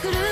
くる？